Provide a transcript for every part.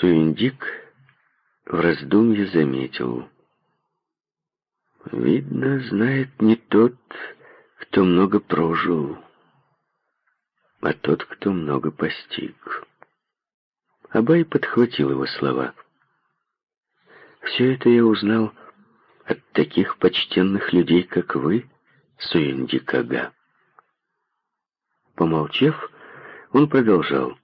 Суиндик в раздумье заметил. Видно, знает не тот, кто много прожил, а тот, кто много постиг. Абай подхватил его слова. «Все это я узнал от таких почтенных людей, как вы, Суиндикага». Помолчав, он продолжал.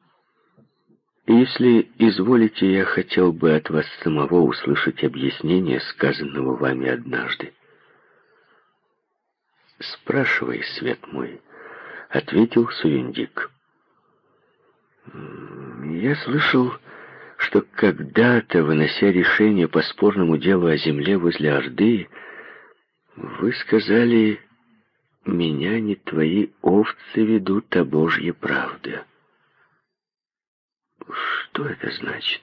«Если изволите, я хотел бы от вас самого услышать объяснение сказанного вами однажды». «Спрашивай, свет мой», — ответил Суиндик. «Я слышал, что когда-то, вынося решение по спорному делу о земле возле Орды, вы сказали, меня не твои овцы ведут, а Божья правда». Что это значит?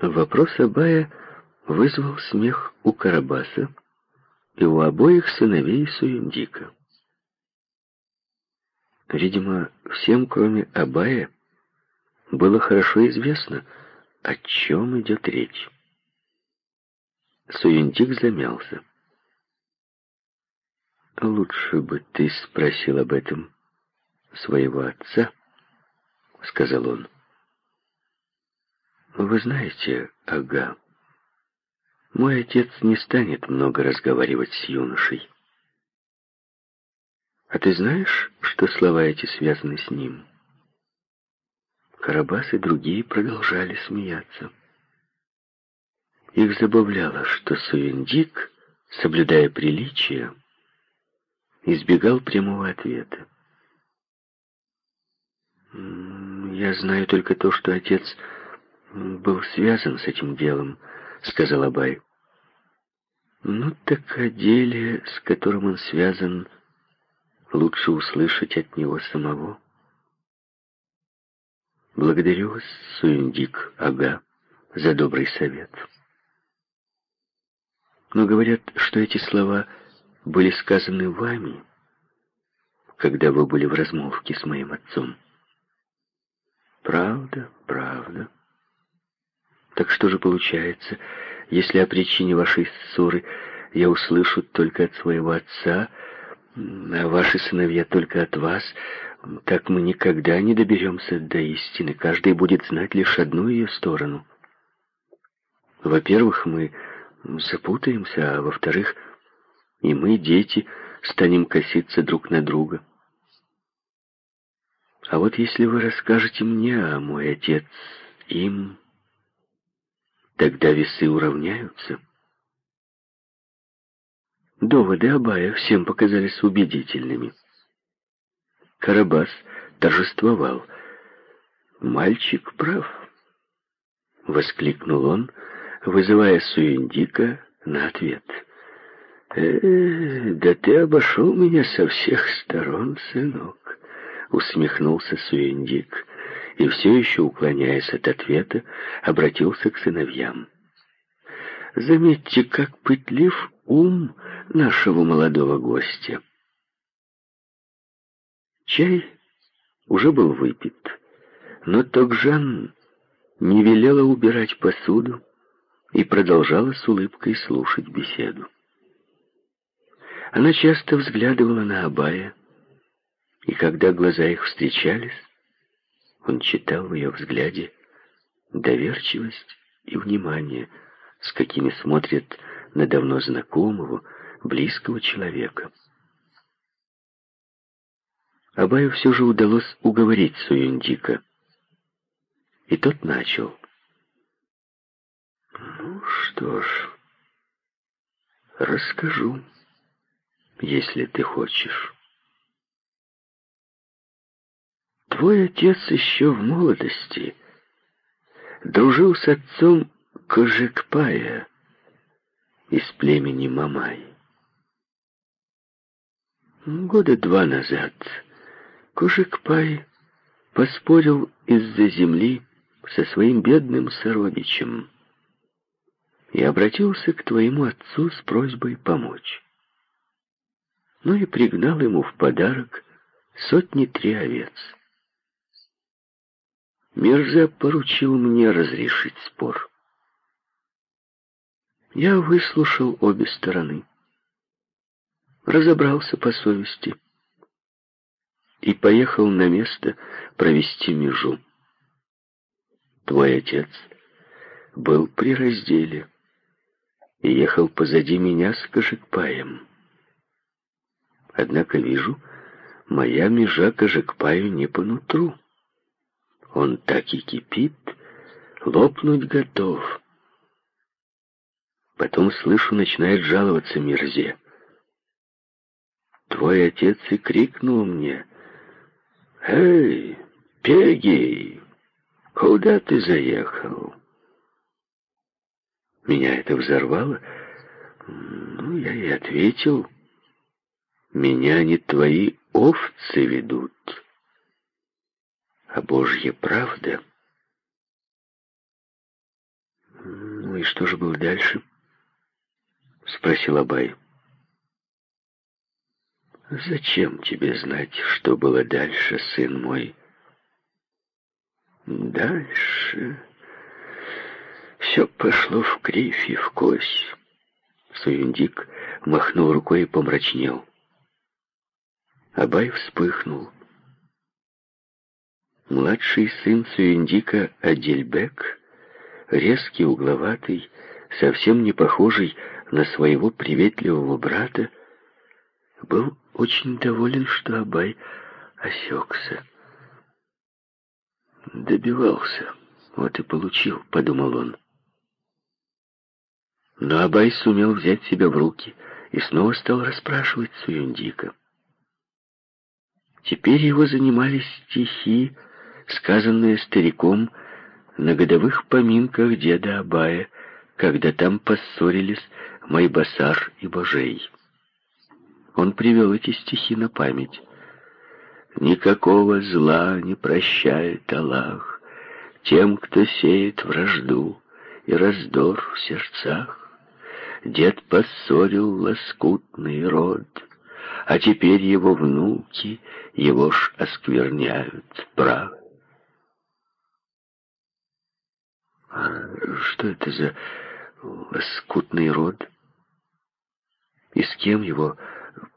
Вопрос Абая вызвал смех у Карабаса и у обоих сыновей Суюндика. Видимо, всем, кроме Абая, было хорошо известно, о чем идет речь. Суюндик замялся. «Лучше бы ты спросил об этом своего отца», — сказал он. «Вы знаете, Ага, мой отец не станет много разговаривать с юношей. А ты знаешь, что слова эти связаны с ним?» Карабас и другие продолжали смеяться. Их забавляло, что Суиндик, соблюдая приличие, избегал прямого ответа. «Я знаю только то, что отец был связан с этим делом», — сказал Абай. «Ну так о деле, с которым он связан, лучше услышать от него самого». Благодарю вас, Суиндик Ага, за добрый совет. Но говорят, что эти слова были сказаны вами, когда вы были в размолвке с моим отцом. Правда, правда. Так что же получается, если о причине вашей ссоры я услышу только от своего отца, а ваши сыновья только от вас, так мы никогда не доберемся до истины. Каждый будет знать лишь одну ее сторону. Во-первых, мы запутаемся, а во-вторых, и мы, дети, станем коситься друг на друга. А вот если вы расскажете мне, а мой отец им, тогда весы уравняются. Доводы Абая всем показались убедительными. Карабас торжествовал. «Мальчик прав», — воскликнул он, вызывая Суиндика на ответ. «Э, да ты обошел меня со всех сторон, сынок», — усмехнулся Суиндик, и все еще, уклоняясь от ответа, обратился к сыновьям. «Заметьте, как пытлив ум нашего молодого гостя». Чай уже был выпит, но Токжан не велела убирать посуду и продолжала с улыбкой слушать беседу. Она часто взглядывала на Абая, и когда глаза их встречались, он читал в ее взгляде доверчивость и внимание, с какими смотрят на давно знакомого, близкого человека. Абаю все же удалось уговорить Суюндика. И тот начал. «Ну что ж, расскажу, если ты хочешь. Твой отец еще в молодости дружил с отцом Кожекпая из племени Мамай. Года два назад Кожикпай поспорил из-за земли со своим бедным сородичем и обратился к твоему отцу с просьбой помочь. Ну и пригнал ему в подарок сотни три овец. Мирза поручил мне разрешить спор. Я выслушал обе стороны, разобрался по совести и поехал на место провести межу. Твой отец был при разделе и ехал позади меня с Кожикпаем. Однако вижу, моя межа Кожикпаю не по нутру. Он так и кипит, лопнуть готов. Потом слышу, начинает жаловаться Мирзе. Твой отец и крикнул мне, «Эй, Пегий, куда ты заехал?» Меня это взорвало. Ну, я и ответил, «Меня не твои овцы ведут, а Божья правда». Ну и что же было дальше? Спросил Абай. «Зачем тебе знать, что было дальше, сын мой?» «Дальше...» Все пошло в кривь и в кось. Суюндик махнул рукой и помрачнел. Абай вспыхнул. Младший сын Суюндика Адельбек, резкий, угловатый, совсем не похожий на своего приветливого брата, был очень доволен, что Абай осекся. «Добивался, вот и получил», — подумал он. Но Абай сумел взять себя в руки и снова стал расспрашивать Суюндика. Теперь его занимали стихи, сказанные стариком на годовых поминках деда Абая, когда там поссорились Майбасар и Божей. Он привел эти стихи на память. «Никакого зла не прощает Аллах тем, кто сеет вражду и раздор в сердцах. Дед поссорил лоскутный род, а теперь его внуки его ж оскверняют прав. А что это за лоскутный род? И с кем его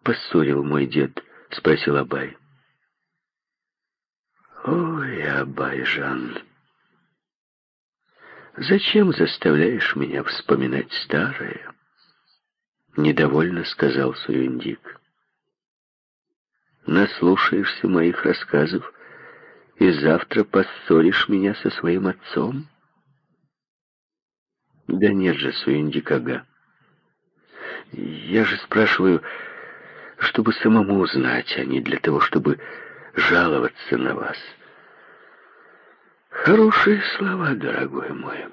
поссорил мой дед? Спросил Абай. Ой, Абай-жан, зачем заставляешь меня вспоминать старое? Недовольно сказал Суюндик. Наслушаешься моих рассказов и завтра поссоришь меня со своим отцом? Да нет же, Суюндикага. Я же спрашиваю, чтобы самому узнать, а не для того, чтобы жаловаться на вас. Хорошие слова, дорогой мой.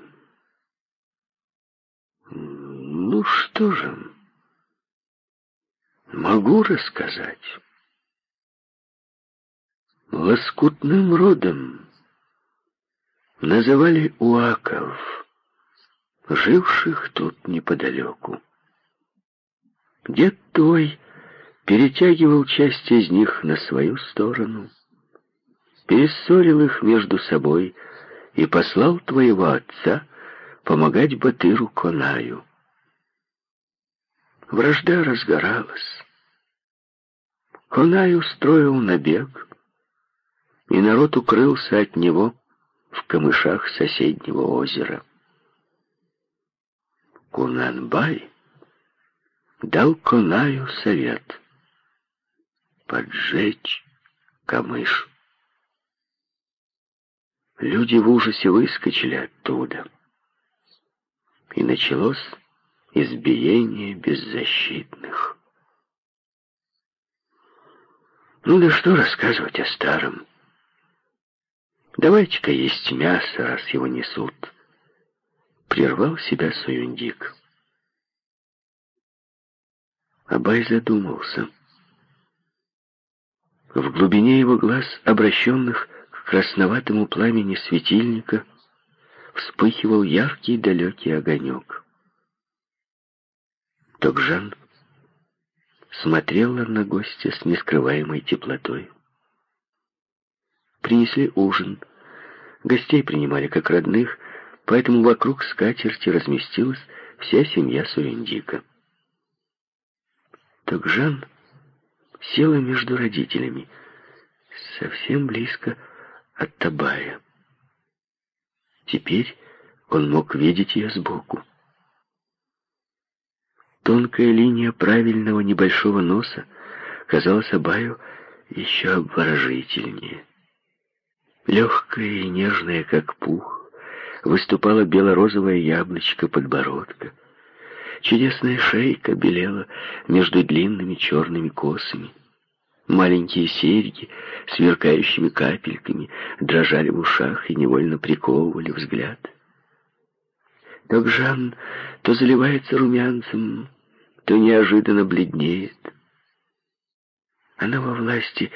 Ну что же, могу рассказать. Лоскутным родом называли уаков, живших тут неподалеку. Дед твой перетягивал часть из них на свою сторону, перессорил их между собой и послал твоего отца помогать Батыру Конаю. Вражда разгоралась. Конай устроил набег, и народ укрылся от него в камышах соседнего озера. Кунанбай дал Конаю совет поджечь камыш. Люди в ужасе выскочили оттуда, и началось избиение беззащитных. Ну да что рассказывать о старом? Давайте-ка есть мясо, раз его несут. Прервал себя Суюндик. Абай задумался. В глубине его глаз, обращенных к красноватому пламени светильника, вспыхивал яркий далекий огонек. Токжан смотрела на гостя с нескрываемой теплотой. Принесли ужин, Гостей принимали как родных, поэтому вокруг скатерти разместилась вся семья Суриндика. Жан села между родителями, совсем близко от Табая. Теперь он мог видеть ее сбоку. Тонкая линия правильного небольшого носа казалась Абаю еще обворожительнее. Легкая и нежная, как пух, выступала бело-розовое яблочко подбородка. Чудесная шейка белела между длинными черными косами. Маленькие серьги, сверкающими капельками, дрожали в ушах и невольно приковывали взгляд. Так Жан то заливается румянцем, то неожиданно бледнеет. Она во власти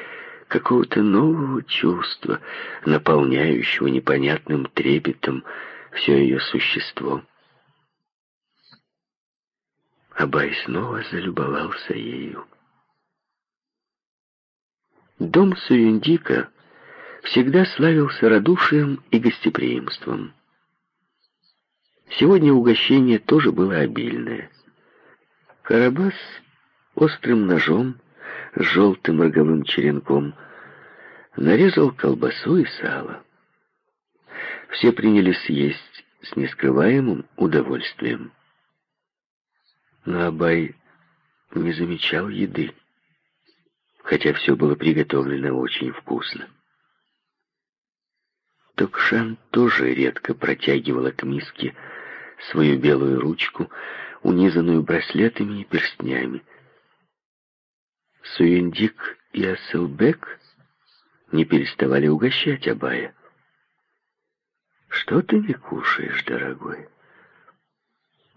какого-то нового чувства, наполняющего непонятным трепетом все ее существо. Абай снова залюбовался ею. Дом Суюндика всегда славился радушием и гостеприимством. Сегодня угощение тоже было обильное. Карабас острым ножом с желтым роговым черенком нарезал колбасу и сало. Все принялись есть с нескрываемым удовольствием. Но Абай не замечал еды, хотя все было приготовлено очень вкусно. Токшан тоже редко протягивала к миске свою белую ручку, унизанную браслетами и перстнями. Суиндик и Асселбек не переставали угощать Абая. «Что ты не кушаешь, дорогой?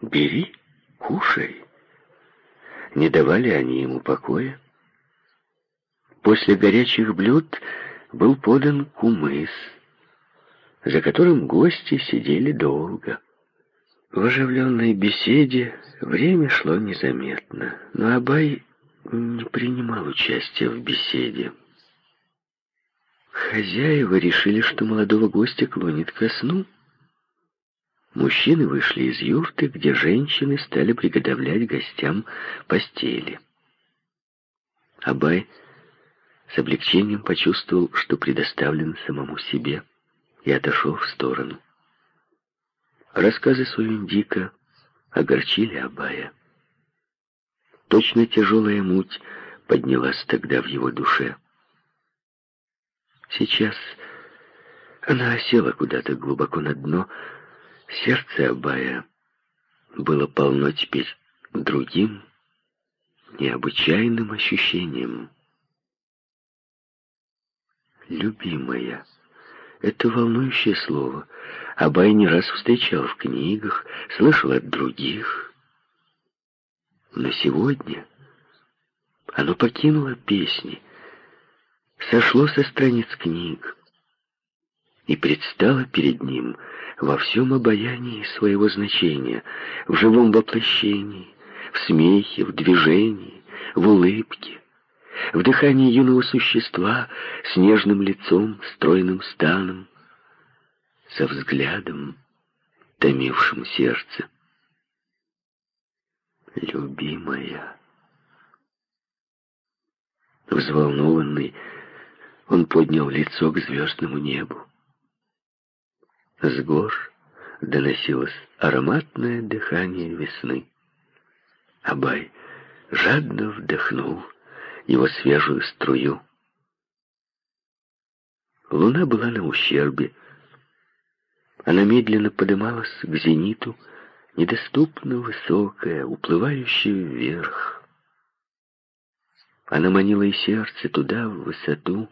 Бери, кушай». Не давали они ему покоя. После горячих блюд был подан кумыс, за которым гости сидели долго. В оживленной беседе время шло незаметно, но Абай не принимал участия в беседе. Хозяева решили, что молодого гостя клонит ко сну. Мужчины вышли из юрты, где женщины стали приготовлять гостям постели. Абай с облегчением почувствовал, что предоставлен самому себе, и отошел в сторону. Рассказы Суиндика огорчили Абая. Точно тяжелая муть поднялась тогда в его душе. Сейчас она осела куда-то глубоко на дно. Сердце Абая было полно теперь другим, необычайным ощущением. «Любимая» — это волнующее слово — Абай не раз встречал в книгах, слышал от других. Но сегодня оно покинуло песни, сошло со страниц книг и предстало перед ним во всем обаянии своего значения, в живом воплощении, в смехе, в движении, в улыбке, в дыхании юного существа с нежным лицом, стройным станом, со взглядом, томившим сердце. «Любимая!» Взволнованный, он поднял лицо к звездному небу. С гор доносилось ароматное дыхание весны. Абай жадно вдохнул его свежую струю. Луна была на ущербе, она медленно подымалась к зениту, недоступно высокая, уплывающая вверх. Она манила и сердце туда, в высоту,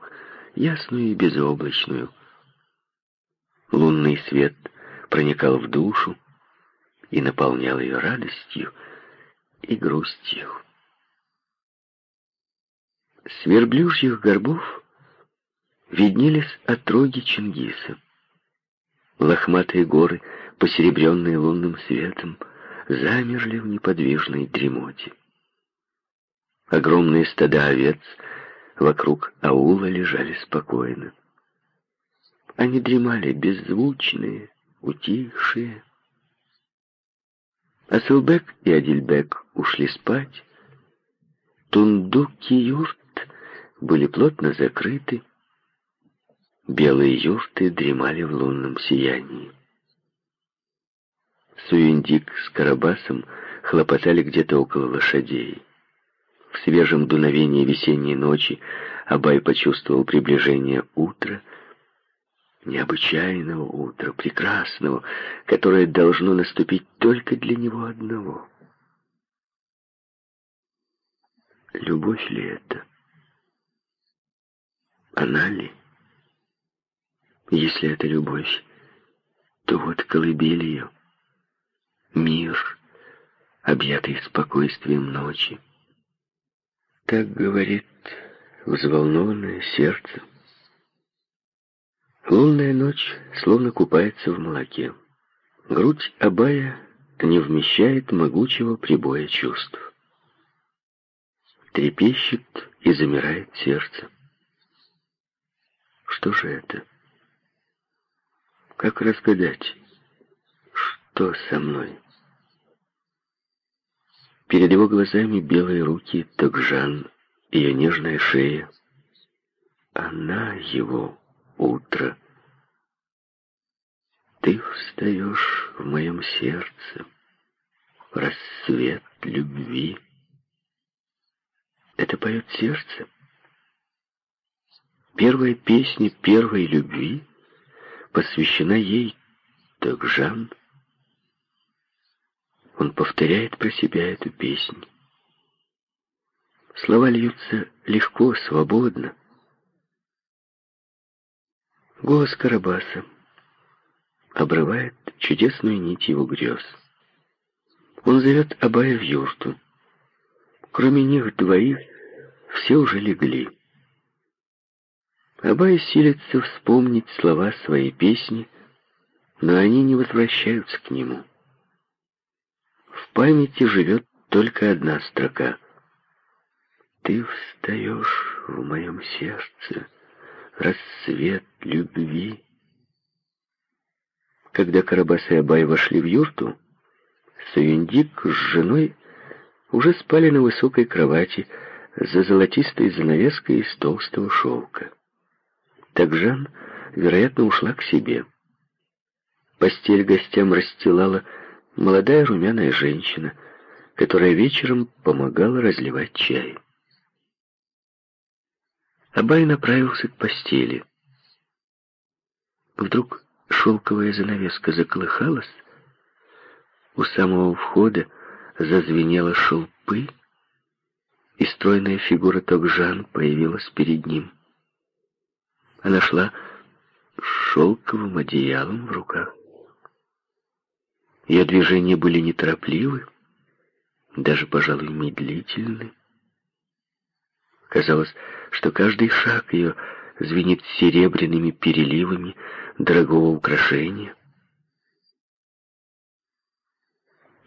ясную и безоблачную. Лунный свет проникал в душу и наполнял ее радостью и грустью. С верблюжьих горбов виднелись отроги Чингиса. Лохматые горы, посеребренные лунным светом, замерли в неподвижной дремоте. Огромные стада овец вокруг аула лежали спокойно. Они дремали, беззвучные, утихшие. Асылбек и Адильбек ушли спать. Тундук и юрт были плотно закрыты. Белые юрты дремали в лунном сиянии. Суиндик с Карабасом хлопотали где-то около лошадей. В свежем дуновении весенней ночи Абай почувствовал приближение утра, необычайного утра, прекрасного, которое должно наступить только для него одного. Любовь ли это? Она ли? Если это любовь, то вот колыбель ее. Мир, объятый спокойствием ночи. Так говорит взволнованное сердце. Лунная ночь словно купается в молоке. Грудь Абая не вмещает могучего прибоя чувств. Трепещет и замирает сердце. Что же это? Как разгадать, что со мной? Перед его глазами белые руки Токжан, ее нежная шея. Она его утро. Ты встаешь в моем сердце, рассвет любви. Это поет сердце. Первая песня первой любви посвящена ей, так Жан. Он повторяет про себя эту песню. Слова льются легко, свободно. Голос Карабаса обрывает чудесную нить его грез. Он зовет Абая в юрту. Кроме них двоих все уже легли. Абай силится вспомнить слова своей песни, но они не возвращаются к нему. В памяти живет только одна строка. «Ты встаешь в моем сердце, рассвет любви». Когда Карабас и Абай вошли в юрту, Савиндик с женой уже спали на высокой кровати за золотистой занавеской из толстого шелка. Так Жан, вероятно, ушла к себе. Постель гостям расстилала молодая румяная женщина, которая вечером помогала разливать чай. Абай направился к постели. Вдруг шелковая занавеска заколыхалась, у самого входа зазвенела шелпы, и стройная фигура Токжан появилась перед ним. Она шла с шелковым одеялом в руках. Ее движения были неторопливы, даже, пожалуй, медлительны. Казалось, что каждый шаг ее звенит серебряными переливами дорогого украшения.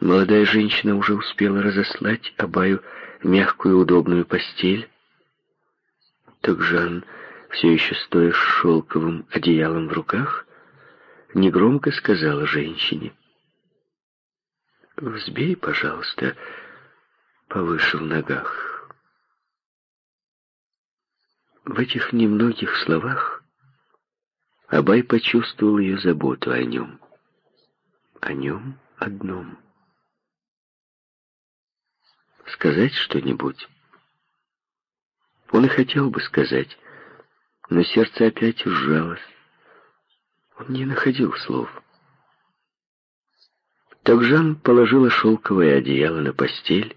Молодая женщина уже успела разослать Абаю мягкую удобную постель. Так Жан все еще стоя с шелковым одеялом в руках, негромко сказала женщине. «Взбей, пожалуйста, повыше в ногах». В этих немногих словах Абай почувствовал ее заботу о нем. О нем одном. Сказать что-нибудь? Он и хотел бы сказать, но сердце опять сжалось. Он не находил слов. Так Жан положила шелковое одеяло на постель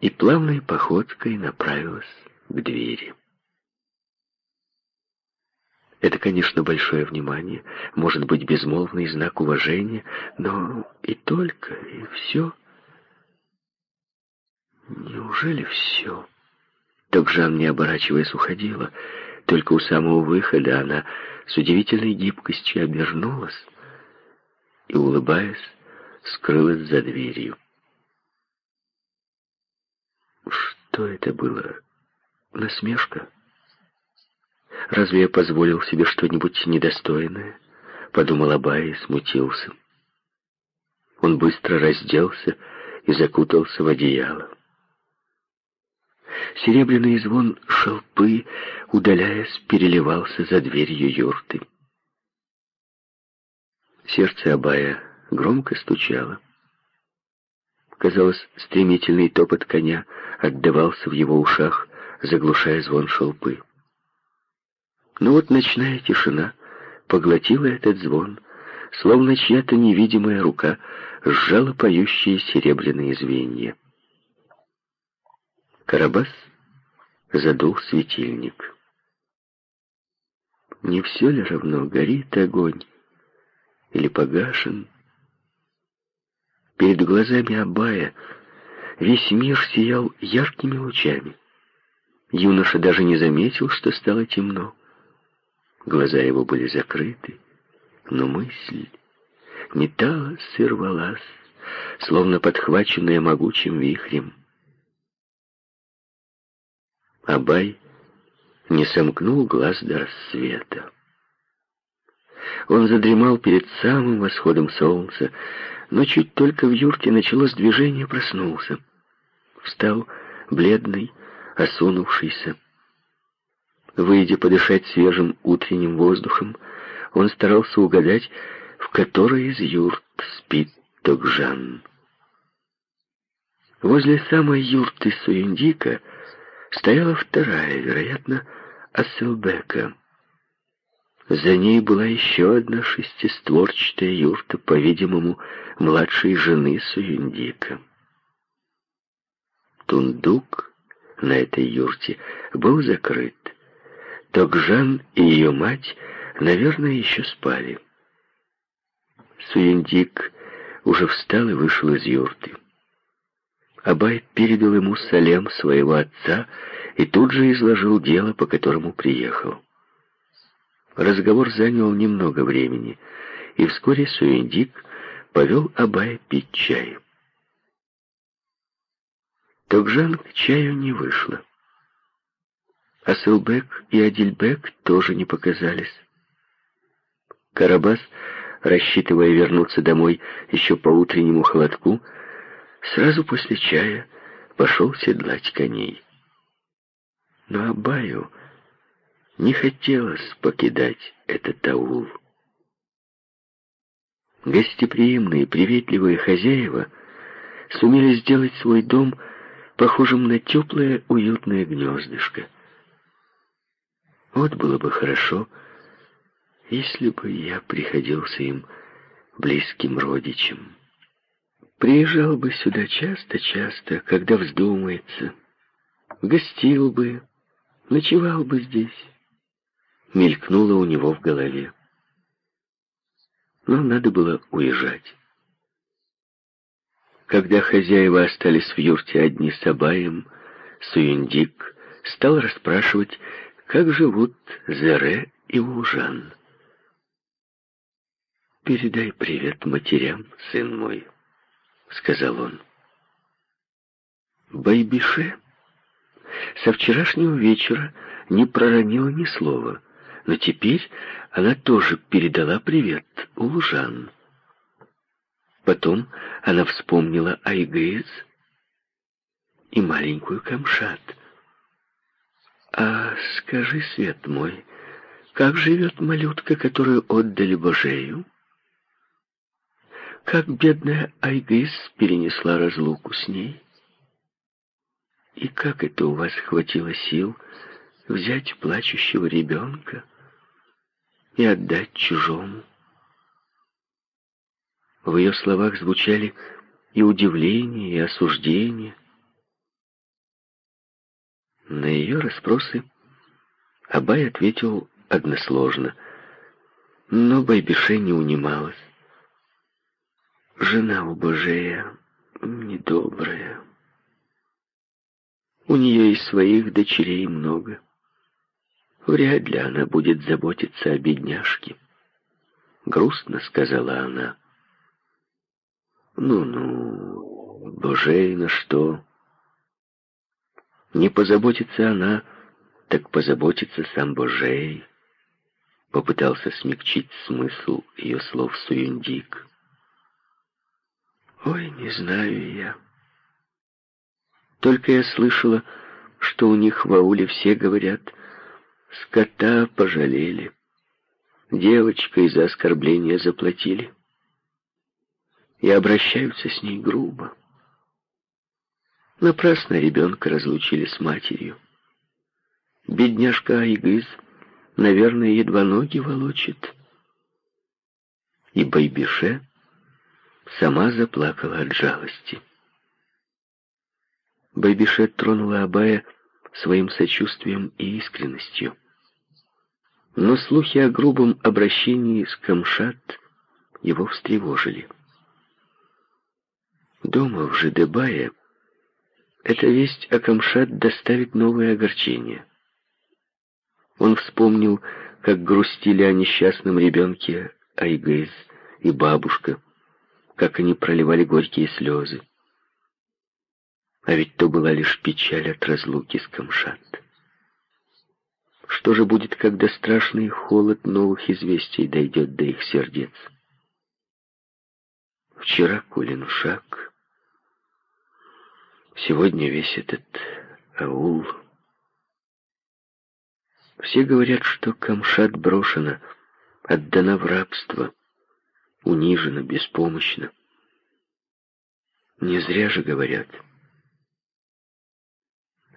и плавной походкой направилась к двери. Это, конечно, большое внимание, может быть, безмолвный знак уважения, но и только, и все. Неужели все? Так Жан, не оборачиваясь, уходила. Только у самого выхода она с удивительной гибкостью обернулась и, улыбаясь, скрылась за дверью. Что это было? Насмешка? Разве я позволил себе что-нибудь недостойное? Подумал Абай и смутился. Он быстро разделся и закутался в одеяло. Серебряный звон шелпы, удаляясь, переливался за дверью юрты. Сердце Абая громко стучало. Казалось, стремительный топот коня отдавался в его ушах, заглушая звон шелпы. Но вот ночная тишина поглотила этот звон, словно чья-то невидимая рука сжала поющие серебряные звенья. Карабас задул светильник. Не все ли равно, горит огонь или погашен? Перед глазами Абая весь мир сиял яркими лучами. Юноша даже не заметил, что стало темно. Глаза его были закрыты, но мысль металась и рвалась, словно подхваченная могучим вихрем. Абай не сомкнул глаз до рассвета. Он задремал перед самым восходом солнца, но чуть только в юрте началось движение, проснулся. Встал, бледный, осунувшийся. Выйдя подышать свежим утренним воздухом, он старался угадать, в которой из юрт спит Токжан. Возле самой юрты Суюндика стояла вторая, вероятно, Асселбека. За ней была еще одна шестистворчатая юрта, по-видимому, младшей жены Суюндика. Тундук на этой юрте был закрыт. Токжан и ее мать, наверное, еще спали. Суюндик уже встал и вышел из юрты. Абай передал ему салем своего отца и тут же изложил дело, по которому приехал. Разговор занял немного времени, и вскоре Суиндик повел Абая пить чай. Токжан к чаю не вышла. Асылбек и Адильбек тоже не показались. Карабас, рассчитывая вернуться домой еще по утреннему холодку, сразу после чая пошел седлать коней. Но Абаю не хотелось покидать этот аул. Гостеприимные, приветливые хозяева сумели сделать свой дом похожим на теплое, уютное гнездышко. Вот было бы хорошо, если бы я приходился им близким родичем. Приезжал бы сюда часто-часто, когда вздумается, гостил бы, ночевал бы здесь мелькнуло у него в голове. Но надо было уезжать. Когда хозяева остались в юрте одни с Абаем, Суюндик стал расспрашивать, как живут Зере и Ужан. «Передай привет матерям, сын мой», — сказал он. Байбише со вчерашнего вечера не проронила ни слова — но теперь она тоже передала привет Улжан. Потом она вспомнила Айгыз и маленькую Камшат. «А скажи, свет мой, как живет малютка, которую отдали Божею?» Как бедная Айгыз перенесла разлуку с ней? И как это у вас хватило сил взять плачущего ребенка и отдать чужому. В ее словах звучали и удивление, и осуждение. На ее расспросы Абай ответил односложно, но Байбише не унималась. Жена у Божея недобрая. У нее и своих дочерей много. Вряд ли она будет заботиться о бедняжке. Грустно сказала она. Ну-ну, божей на что? Не позаботится она, так позаботится сам Божей, попытался смягчить смысл ее слов Суюндик. Ой, не знаю я. Только я слышала, что у них в ауле все говорят, скота пожалели. Девочкой за оскорбление заплатили. И обращаются с ней грубо. Напрасно ребенка разлучили с матерью. Бедняжка Айгыз, наверное, едва ноги волочит. И Байбише сама заплакала от жалости. Байбише тронула Абая своим сочувствием и искренностью. Но слухи о грубом обращении с Камшат его встревожили. Дома в Жидебае эта весть о Камшат доставит новое огорчение. Он вспомнил, как грустили о несчастном ребенке Айгыз и бабушка, как они проливали горькие слезы. А ведь то была лишь печаль от разлуки с Камшат. Что же будет, когда страшный холод новых известий дойдет до их сердец? Вчера Колин шаг, сегодня весь этот аул. Все говорят, что Камшат брошена, отдана в рабство, унижена, беспомощна. Не зря же говорят.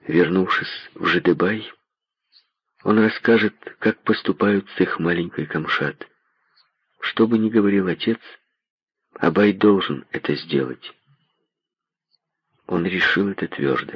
Вернувшись в Жидебай, он расскажет, как поступают с их маленькой Камшат. Что бы ни говорил отец, Абай должен это сделать. Он решил это твердо.